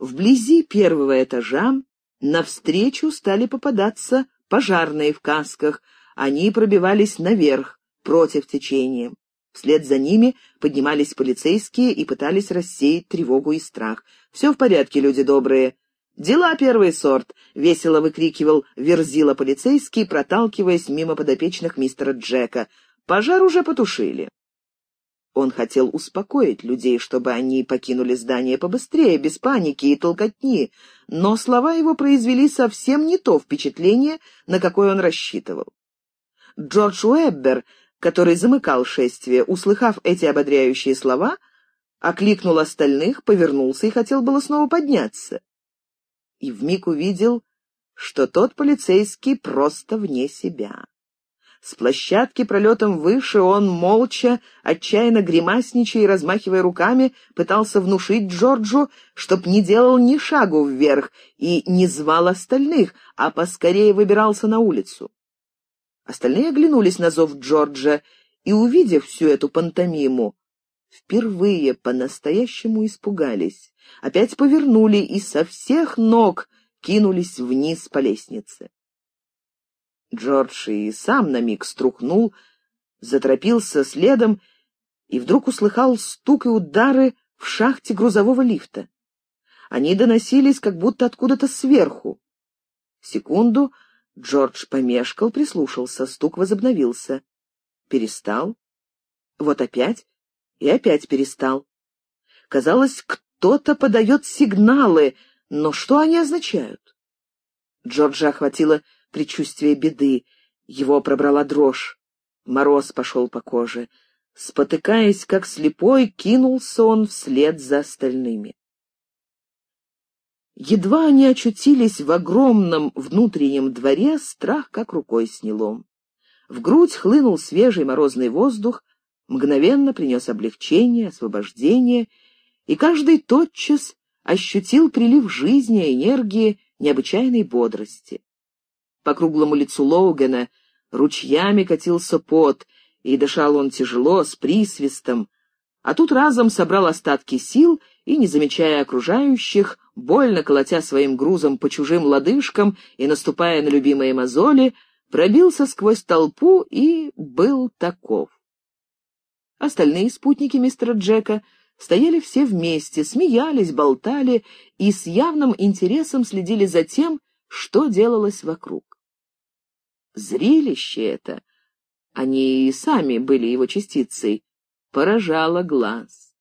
Вблизи первого этажа навстречу стали попадаться пожарные в касках. Они пробивались наверх, против течения. Вслед за ними поднимались полицейские и пытались рассеять тревогу и страх. «Все в порядке, люди добрые. Дела первый сорт», — весело выкрикивал верзила полицейский, проталкиваясь мимо подопечных мистера Джека. «Пожар уже потушили». Он хотел успокоить людей, чтобы они покинули здание побыстрее, без паники и толкотни, но слова его произвели совсем не то впечатление, на какое он рассчитывал. Джордж Уэббер который замыкал шествие, услыхав эти ободряющие слова, окликнул остальных, повернулся и хотел было снова подняться. И вмиг увидел, что тот полицейский просто вне себя. С площадки пролетом выше он, молча, отчаянно гримасничая и размахивая руками, пытался внушить Джорджу, чтоб не делал ни шагу вверх и не звал остальных, а поскорее выбирался на улицу. Остальные оглянулись на зов Джорджа и, увидев всю эту пантомиму, впервые по-настоящему испугались, опять повернули и со всех ног кинулись вниз по лестнице. Джордж и сам на миг струхнул, заторопился следом и вдруг услыхал стук и удары в шахте грузового лифта. Они доносились как будто откуда-то сверху. Секунду — Джордж помешкал, прислушался, стук возобновился. Перестал. Вот опять. И опять перестал. Казалось, кто-то подает сигналы, но что они означают? Джорджа охватило предчувствие беды. Его пробрала дрожь. Мороз пошел по коже. Спотыкаясь, как слепой, кинулся он вслед за остальными. Едва они очутились в огромном внутреннем дворе, страх как рукой сняло. В грудь хлынул свежий морозный воздух, мгновенно принес облегчение, освобождение, и каждый тотчас ощутил прилив жизни, энергии, необычайной бодрости. По круглому лицу Лоугана ручьями катился пот, и дышал он тяжело, с присвистом, а тут разом собрал остатки сил и, не замечая окружающих, больно колотя своим грузом по чужим лодыжкам и наступая на любимые мозоли, пробился сквозь толпу и был таков. Остальные спутники мистера Джека стояли все вместе, смеялись, болтали и с явным интересом следили за тем, что делалось вокруг. Зрелище это, они и сами были его частицей, поражало глаз.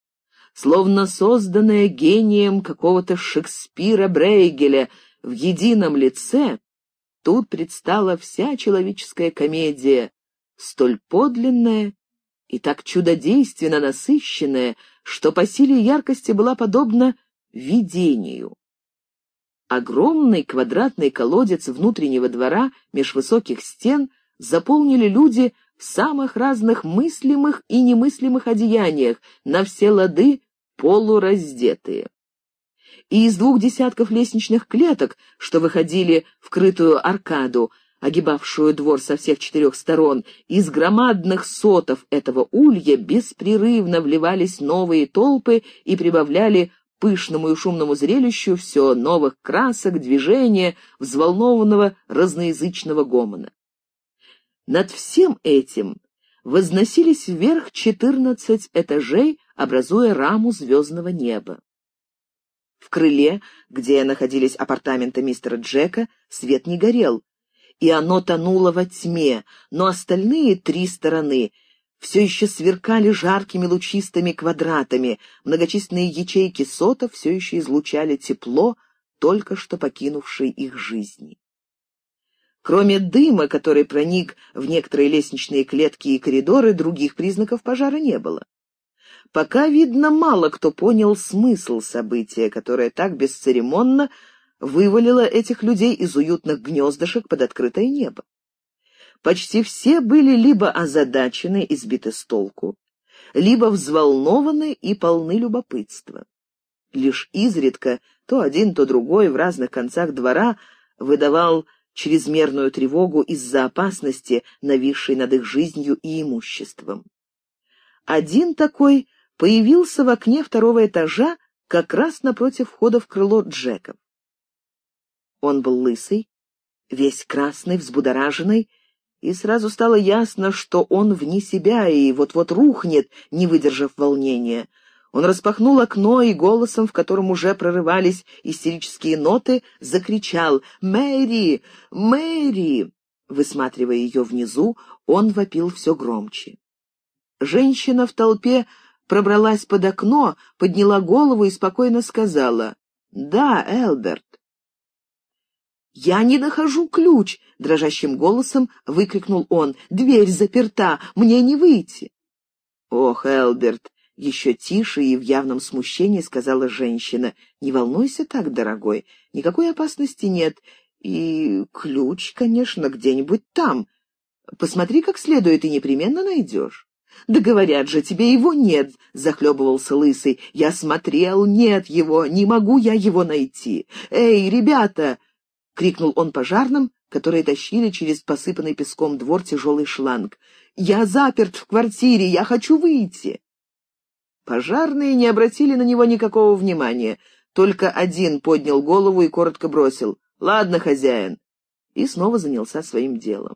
Словно созданная гением какого-то Шекспира Брейгеля в едином лице, тут предстала вся человеческая комедия, столь подлинная и так чудодейственно насыщенная, что по силе яркости была подобна видению. Огромный квадратный колодец внутреннего двора меж высоких стен заполнили люди в самых разных мыслимых и немыслимых одеяниях, на все лады полураздетые. И из двух десятков лестничных клеток, что выходили в крытую аркаду, огибавшую двор со всех четырех сторон, из громадных сотов этого улья беспрерывно вливались новые толпы и прибавляли пышному и шумному зрелищу все новых красок, движения, взволнованного разноязычного гомона. Над всем этим возносились вверх четырнадцать этажей образуя раму звездного неба. В крыле, где находились апартаменты мистера Джека, свет не горел, и оно тонуло во тьме, но остальные три стороны все еще сверкали жаркими лучистыми квадратами, многочисленные ячейки сотов все еще излучали тепло, только что покинувшей их жизни. Кроме дыма, который проник в некоторые лестничные клетки и коридоры, других признаков пожара не было. Пока, видно, мало кто понял смысл события, которое так бесцеремонно вывалило этих людей из уютных гнездышек под открытое небо. Почти все были либо озадачены и сбиты с толку, либо взволнованы и полны любопытства. Лишь изредка то один, то другой в разных концах двора выдавал чрезмерную тревогу из-за опасности, нависшей над их жизнью и имуществом. Один такой появился в окне второго этажа как раз напротив входа в крыло Джеков. Он был лысый, весь красный, взбудораженный, и сразу стало ясно, что он вне себя и вот-вот рухнет, не выдержав волнения. Он распахнул окно и голосом, в котором уже прорывались истерические ноты, закричал «Мэри! Мэри!». Высматривая ее внизу, он вопил все громче. Женщина в толпе пробралась под окно, подняла голову и спокойно сказала «Да, Элберт». «Я не нахожу ключ!» — дрожащим голосом выкрикнул он. «Дверь заперта! Мне не выйти!» «Ох, Элберт!» — еще тише и в явном смущении сказала женщина. «Не волнуйся так, дорогой, никакой опасности нет. И ключ, конечно, где-нибудь там. Посмотри как следует и непременно найдешь». «Да говорят же, тебе его нет!» — захлебывался Лысый. «Я смотрел, нет его, не могу я его найти. Эй, ребята!» — крикнул он пожарным, которые тащили через посыпанный песком двор тяжелый шланг. «Я заперт в квартире, я хочу выйти!» Пожарные не обратили на него никакого внимания. Только один поднял голову и коротко бросил «Ладно, хозяин», и снова занялся своим делом.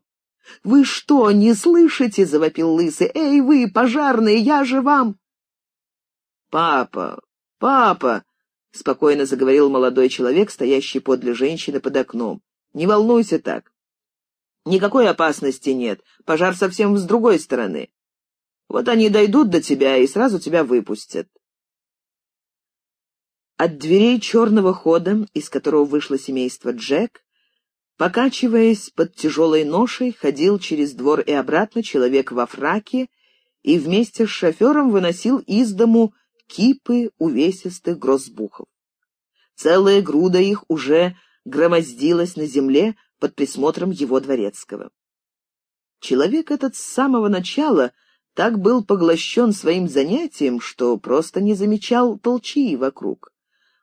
«Вы что, не слышите?» — завопил Лысый. «Эй, вы, пожарные, я же вам...» «Папа, папа!» — спокойно заговорил молодой человек, стоящий подле женщины под окном. «Не волнуйся так. Никакой опасности нет. Пожар совсем с другой стороны. Вот они дойдут до тебя и сразу тебя выпустят». От дверей черного хода, из которого вышло семейство Джек, Покачиваясь под тяжелой ношей, ходил через двор и обратно человек во фраке и вместе с шофером выносил из дому кипы увесистых грозбухов. Целая груда их уже громоздилась на земле под присмотром его дворецкого. Человек этот с самого начала так был поглощен своим занятием, что просто не замечал толчии вокруг.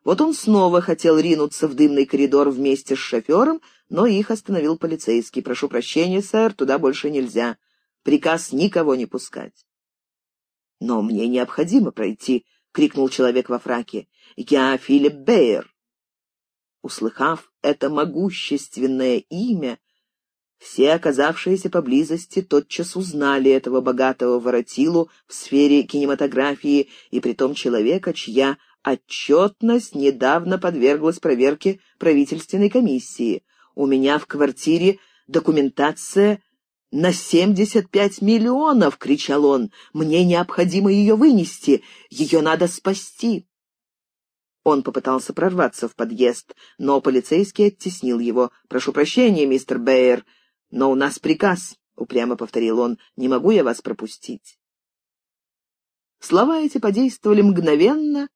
Вот он снова хотел ринуться в дымный коридор вместе с шофером, но их остановил полицейский. «Прошу прощения, сэр, туда больше нельзя. Приказ никого не пускать». «Но мне необходимо пройти», — крикнул человек во фраке. «Я Филипп Бейер». Услыхав это могущественное имя, все оказавшиеся поблизости тотчас узнали этого богатого воротилу в сфере кинематографии и притом человека, чья отчетность недавно подверглась проверке правительственной комиссии. У меня в квартире документация на семьдесят пять миллионов!» — кричал он. «Мне необходимо ее вынести, ее надо спасти!» Он попытался прорваться в подъезд, но полицейский оттеснил его. «Прошу прощения, мистер Бэйер, но у нас приказ», — упрямо повторил он. «Не могу я вас пропустить». Слова эти подействовали мгновенно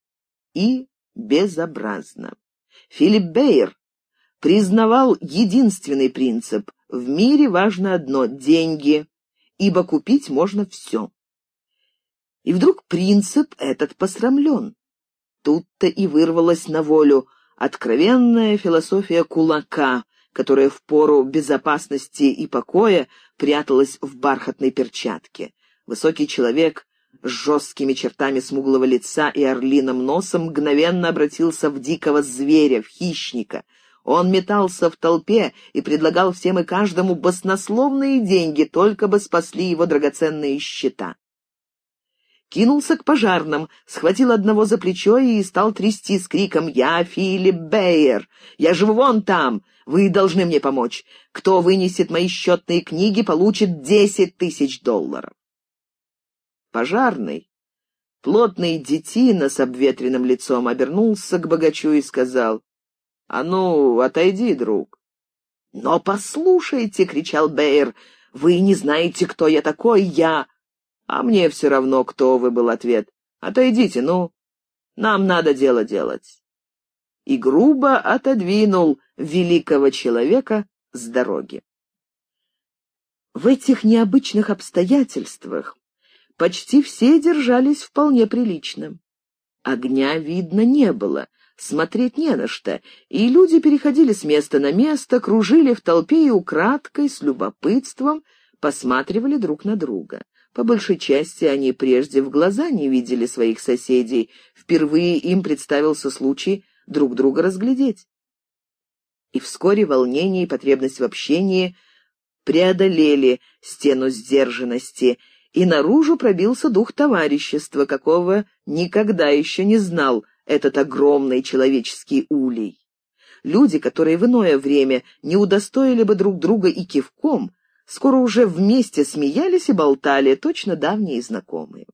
и безобразно. Филипп Бейер признавал единственный принцип — в мире важно одно — деньги, ибо купить можно все. И вдруг принцип этот посрамлен. Тут-то и вырвалась на волю откровенная философия кулака, которая в пору безопасности и покоя пряталась в бархатной перчатке. Высокий человек с жесткими чертами смуглого лица и орлиным носом мгновенно обратился в дикого зверя, в хищника — он метался в толпе и предлагал всем и каждому баснословные деньги, только бы спасли его драгоценные счета. Кинулся к пожарным, схватил одного за плечо и стал трясти с криком «Я Филипп Бейер! Я живу вон там! Вы должны мне помочь! Кто вынесет мои счетные книги, получит десять тысяч долларов!» Пожарный, плотный детина с обветренным лицом, обернулся к богачу и сказал «А ну, отойди, друг!» «Но послушайте!» — кричал Бейер. «Вы не знаете, кто я такой, я...» «А мне все равно, кто вы», — был ответ. «Отойдите, ну. Нам надо дело делать». И грубо отодвинул великого человека с дороги. В этих необычных обстоятельствах почти все держались вполне прилично. Огня видно не было, смотреть не на что, и люди переходили с места на место, кружили в толпе и украдкой, с любопытством, посматривали друг на друга. По большей части они прежде в глаза не видели своих соседей, впервые им представился случай друг друга разглядеть. И вскоре волнение и потребность в общении преодолели стену сдержанности, и наружу пробился дух товарищества, какого никогда еще не знал этот огромный человеческий улей. Люди, которые в иное время не удостоили бы друг друга и кивком, скоро уже вместе смеялись и болтали, точно давние знакомые.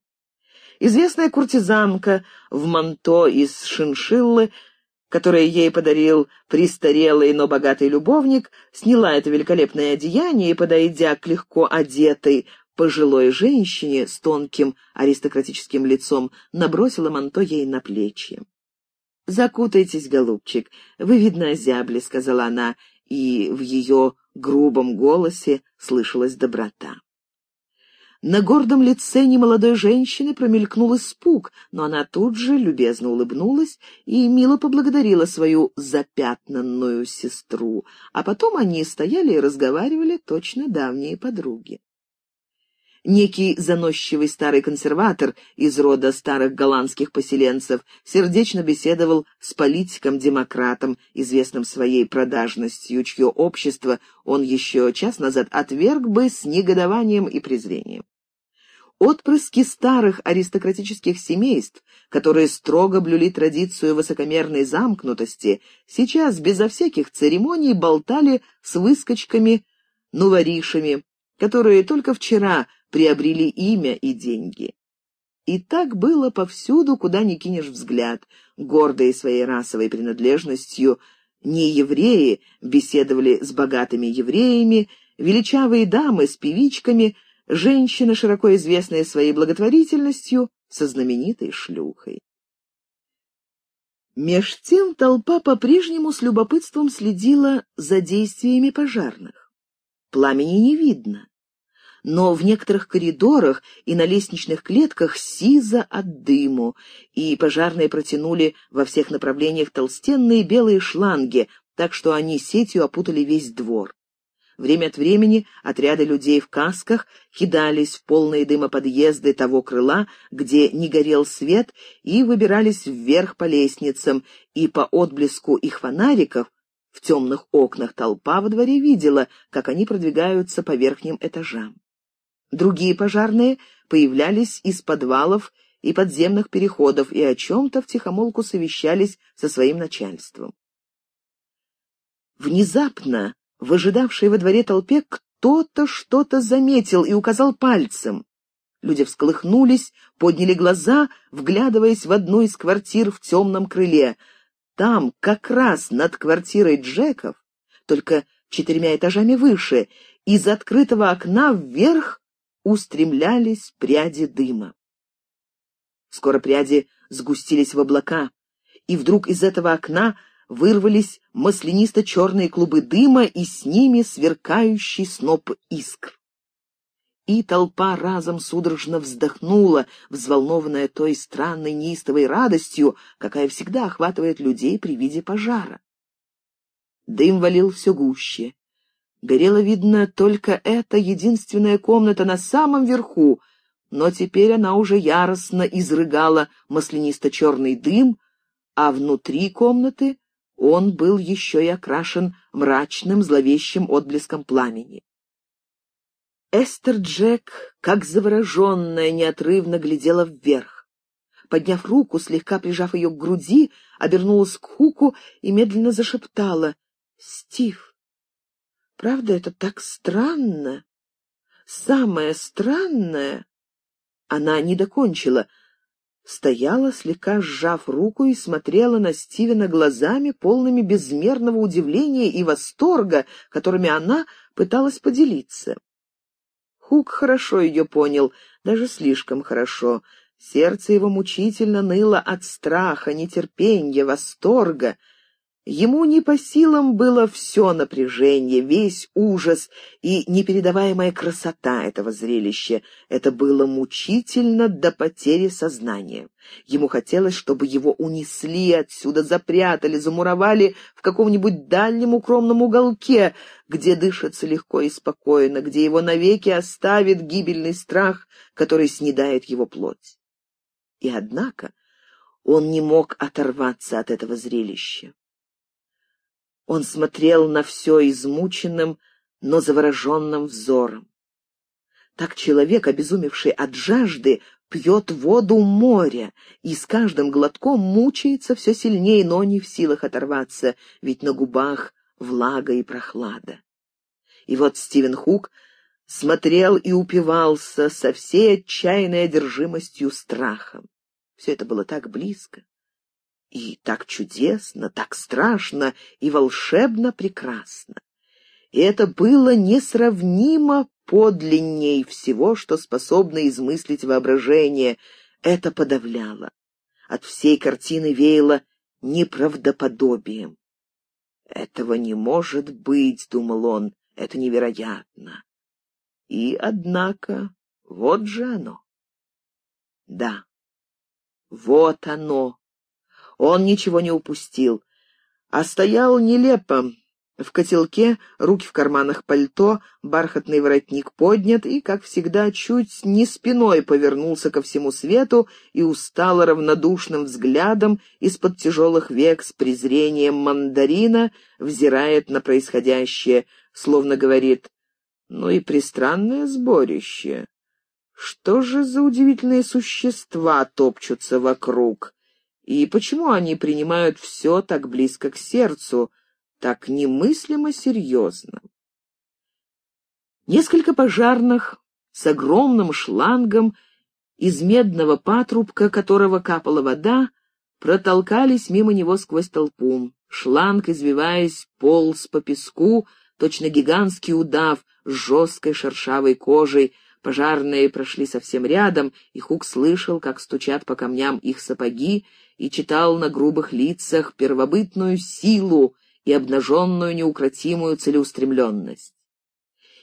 Известная куртизанка в манто из шиншиллы, которое ей подарил престарелый, но богатый любовник, сняла это великолепное одеяние и, подойдя к легко одетой, пожилой женщине с тонким аристократическим лицом, набросила манто ей на плечи. «Закутайтесь, голубчик, вы, видно, озябли», — сказала она, и в ее грубом голосе слышалась доброта. На гордом лице немолодой женщины промелькнул испуг, но она тут же любезно улыбнулась и мило поблагодарила свою запятнанную сестру, а потом они стояли и разговаривали, точно давние подруги. Некий заносчивый старый консерватор из рода старых голландских поселенцев сердечно беседовал с политиком-демократом, известным своей продажностью, чье общество он еще час назад отверг бы с негодованием и презрением. Отпрыски старых аристократических семейств, которые строго блюли традицию высокомерной замкнутости, сейчас безо всяких церемоний болтали с выскочками-нуворишами, которые только вчера приобрели имя и деньги. И так было повсюду, куда ни кинешь взгляд. Гордые своей расовой принадлежностью не евреи беседовали с богатыми евреями, величавые дамы с певичками, женщины, широко известные своей благотворительностью, со знаменитой шлюхой. Меж тем толпа по-прежнему с любопытством следила за действиями пожарных. Пламени не видно но в некоторых коридорах и на лестничных клетках сизо от дыму, и пожарные протянули во всех направлениях толстенные белые шланги, так что они сетью опутали весь двор. Время от времени отряды людей в касках кидались в полные дыма подъезды того крыла, где не горел свет, и выбирались вверх по лестницам, и по отблеску их фонариков в темных окнах толпа во дворе видела, как они продвигаются по верхним этажам. Другие пожарные появлялись из подвалов и подземных переходов и о чем-то втихомолку совещались со своим начальством. Внезапно, в ожидавшей во дворе толпе, кто-то что-то заметил и указал пальцем. Люди всколыхнулись, подняли глаза, вглядываясь в одну из квартир в темном крыле. Там, как раз над квартирой Джеков, только четырьмя этажами выше, из открытого окна вверх устремлялись пряди дыма. Скоро пряди сгустились в облака, и вдруг из этого окна вырвались маслянисто-черные клубы дыма и с ними сверкающий сноп искр. И толпа разом судорожно вздохнула, взволнованная той странной неистовой радостью, какая всегда охватывает людей при виде пожара. Дым валил все гуще, Горела, видно, только эта единственная комната на самом верху, но теперь она уже яростно изрыгала маслянисто-черный дым, а внутри комнаты он был еще и окрашен мрачным зловещим отблеском пламени. Эстер Джек, как завороженная, неотрывно глядела вверх. Подняв руку, слегка прижав ее к груди, обернулась к Хуку и медленно зашептала «Стив». Правда, это так странно. Самое странное... Она не докончила. Стояла, слегка сжав руку, и смотрела на Стивена глазами, полными безмерного удивления и восторга, которыми она пыталась поделиться. Хук хорошо ее понял, даже слишком хорошо. Сердце его мучительно ныло от страха, нетерпения, восторга. Ему не по силам было все напряжение, весь ужас и непередаваемая красота этого зрелища. Это было мучительно до потери сознания. Ему хотелось, чтобы его унесли отсюда, запрятали, замуровали в каком-нибудь дальнем укромном уголке, где дышится легко и спокойно, где его навеки оставит гибельный страх, который снедает его плоть. И однако он не мог оторваться от этого зрелища. Он смотрел на все измученным, но завороженным взором. Так человек, обезумевший от жажды, пьет воду моря и с каждым глотком мучается все сильнее, но не в силах оторваться, ведь на губах влага и прохлада. И вот Стивен Хук смотрел и упивался со всей отчаянной одержимостью страхом. Все это было так близко. И так чудесно, так страшно и волшебно прекрасно. И это было несравнимо подлинней всего, что способно измыслить воображение. Это подавляло. От всей картины веяло неправдоподобием. «Этого не может быть», — думал он, — «это невероятно». И, однако, вот же оно. Да, вот оно, он ничего не упустил, а стоял нелепо. В котелке, руки в карманах пальто, бархатный воротник поднят и, как всегда, чуть не спиной повернулся ко всему свету и устало равнодушным взглядом из-под тяжелых век с презрением мандарина взирает на происходящее, словно говорит «Ну и пристранное сборище. Что же за удивительные существа топчутся вокруг?» И почему они принимают все так близко к сердцу, так немыслимо серьезно? Несколько пожарных с огромным шлангом из медного патрубка, которого капала вода, протолкались мимо него сквозь толпу. Шланг, извиваясь, полз по песку, точно гигантский удав с жесткой шершавой кожей. Пожарные прошли совсем рядом, и Хук слышал, как стучат по камням их сапоги, и читал на грубых лицах первобытную силу и обнаженную неукротимую целеустремленность.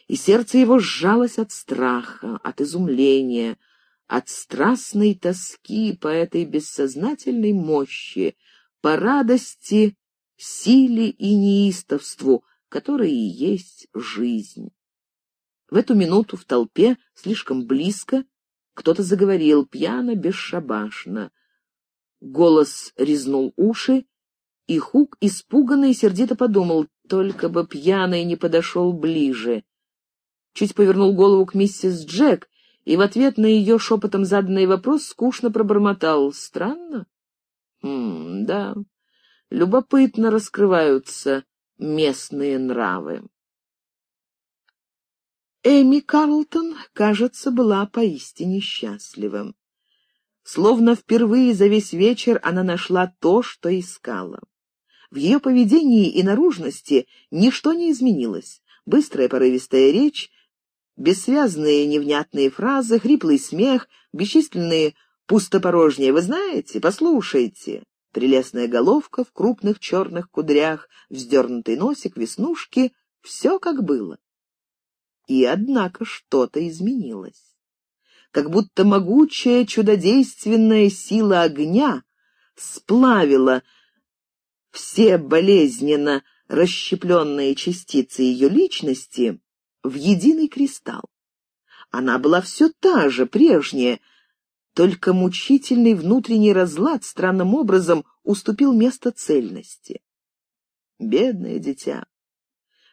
И сердце его сжалось от страха, от изумления, от страстной тоски по этой бессознательной мощи, по радости, силе и неистовству, которые и есть жизнь. В эту минуту в толпе, слишком близко, кто-то заговорил пьяно, бесшабашно. Голос резнул уши, и Хук испуганно и сердито подумал, только бы пьяный не подошел ближе. Чуть повернул голову к миссис Джек, и в ответ на ее шепотом заданный вопрос скучно пробормотал. Странно? Хм, да, любопытно раскрываются местные нравы. Эми Карлтон, кажется, была поистине счастлива. Словно впервые за весь вечер она нашла то, что искала. В ее поведении и наружности ничто не изменилось. Быстрая порывистая речь, бессвязные невнятные фразы, хриплый смех, бесчисленные пустопорожние. «Вы знаете? Послушайте!» Прелестная головка в крупных черных кудрях, вздернутый носик, веснушки — все как было. И, однако, что-то изменилось как будто могучая чудодейственная сила огня сплавила все болезненно расщепленные частицы ее личности в единый кристалл. Она была все та же, прежняя, только мучительный внутренний разлад странным образом уступил место цельности. Бедное дитя.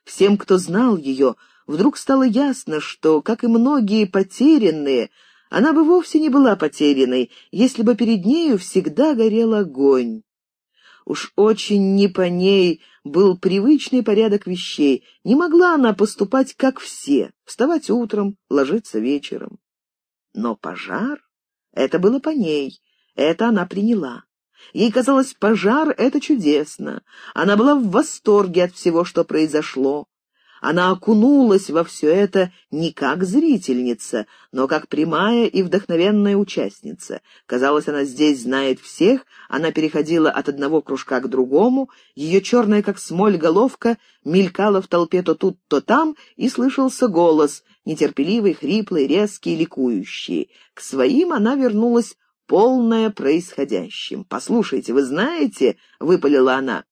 Всем, кто знал ее, вдруг стало ясно, что, как и многие потерянные, она бы вовсе не была потерянной, если бы перед нею всегда горел огонь. Уж очень не по ней был привычный порядок вещей. Не могла она поступать, как все, вставать утром, ложиться вечером. Но пожар — это было по ней, это она приняла. Ей казалось, пожар — это чудесно. Она была в восторге от всего, что произошло. Она окунулась во все это не как зрительница, но как прямая и вдохновенная участница. Казалось, она здесь знает всех, она переходила от одного кружка к другому, ее черная, как смоль, головка мелькала в толпе то тут, то там, и слышался голос, нетерпеливый, хриплый, резкий, ликующий. К своим она вернулась полная происходящим. «Послушайте, вы знаете...» — выпалила она.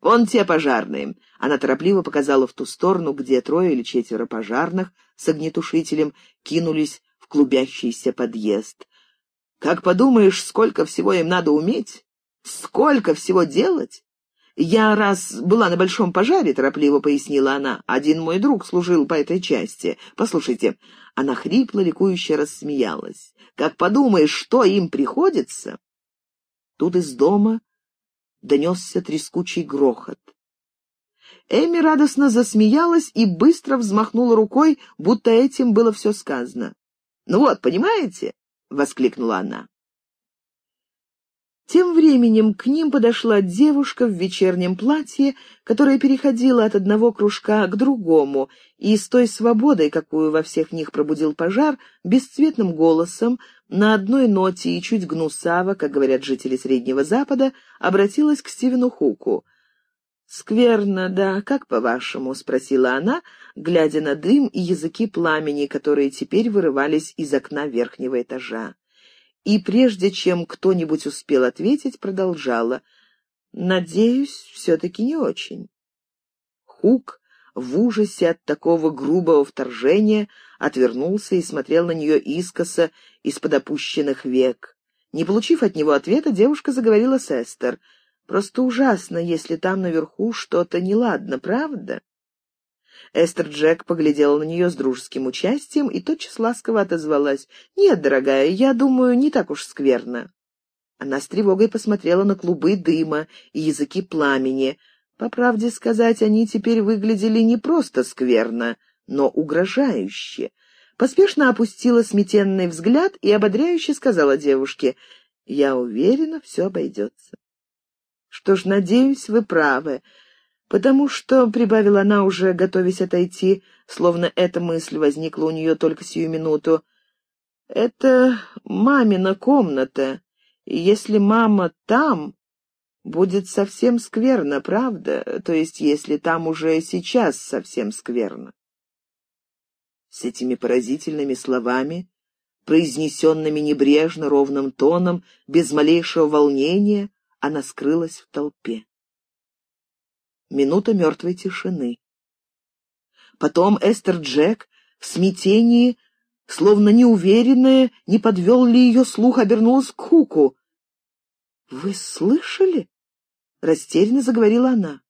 «Вон те пожарные». Она торопливо показала в ту сторону, где трое или четверо пожарных с огнетушителем кинулись в клубящийся подъезд. «Как подумаешь, сколько всего им надо уметь? Сколько всего делать?» «Я раз была на большом пожаре», — торопливо пояснила она. «Один мой друг служил по этой части. Послушайте». Она хрипло, ликующе рассмеялась. «Как подумаешь, что им приходится?» Тут из дома донесся трескучий грохот. Эми радостно засмеялась и быстро взмахнула рукой, будто этим было все сказано. «Ну вот, понимаете?» — воскликнула она. Тем временем к ним подошла девушка в вечернем платье, которая переходила от одного кружка к другому, и с той свободой, какую во всех них пробудил пожар, бесцветным голосом, на одной ноте и чуть гнусаво, как говорят жители Среднего Запада, обратилась к Стивену Хуку. «Скверно, да, как по-вашему?» — спросила она, глядя на дым и языки пламени, которые теперь вырывались из окна верхнего этажа и прежде чем кто-нибудь успел ответить, продолжала. «Надеюсь, все-таки не очень». Хук в ужасе от такого грубого вторжения отвернулся и смотрел на нее искоса из-под опущенных век. Не получив от него ответа, девушка заговорила с Эстер. «Просто ужасно, если там наверху что-то неладно, правда?» Эстер Джек поглядела на нее с дружеским участием и тотчас ласково отозвалась. «Нет, дорогая, я думаю, не так уж скверно». Она с тревогой посмотрела на клубы дыма и языки пламени. По правде сказать, они теперь выглядели не просто скверно, но угрожающе. Поспешно опустила сметенный взгляд и ободряюще сказала девушке, «Я уверена, все обойдется». «Что ж, надеюсь, вы правы потому что, — прибавила она уже, готовясь отойти, словно эта мысль возникла у нее только сию минуту, — это мамина комната, и если мама там, будет совсем скверно, правда? То есть, если там уже сейчас совсем скверно. С этими поразительными словами, произнесенными небрежно, ровным тоном, без малейшего волнения, она скрылась в толпе. Минута мертвой тишины. Потом Эстер Джек в смятении, словно неуверенная, не подвел ли ее слух, обернулась к Хуку. «Вы слышали?» — растерянно заговорила она.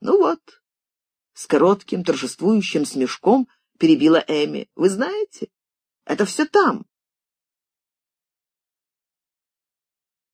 «Ну вот», — с коротким торжествующим смешком перебила Эми. «Вы знаете, это все там,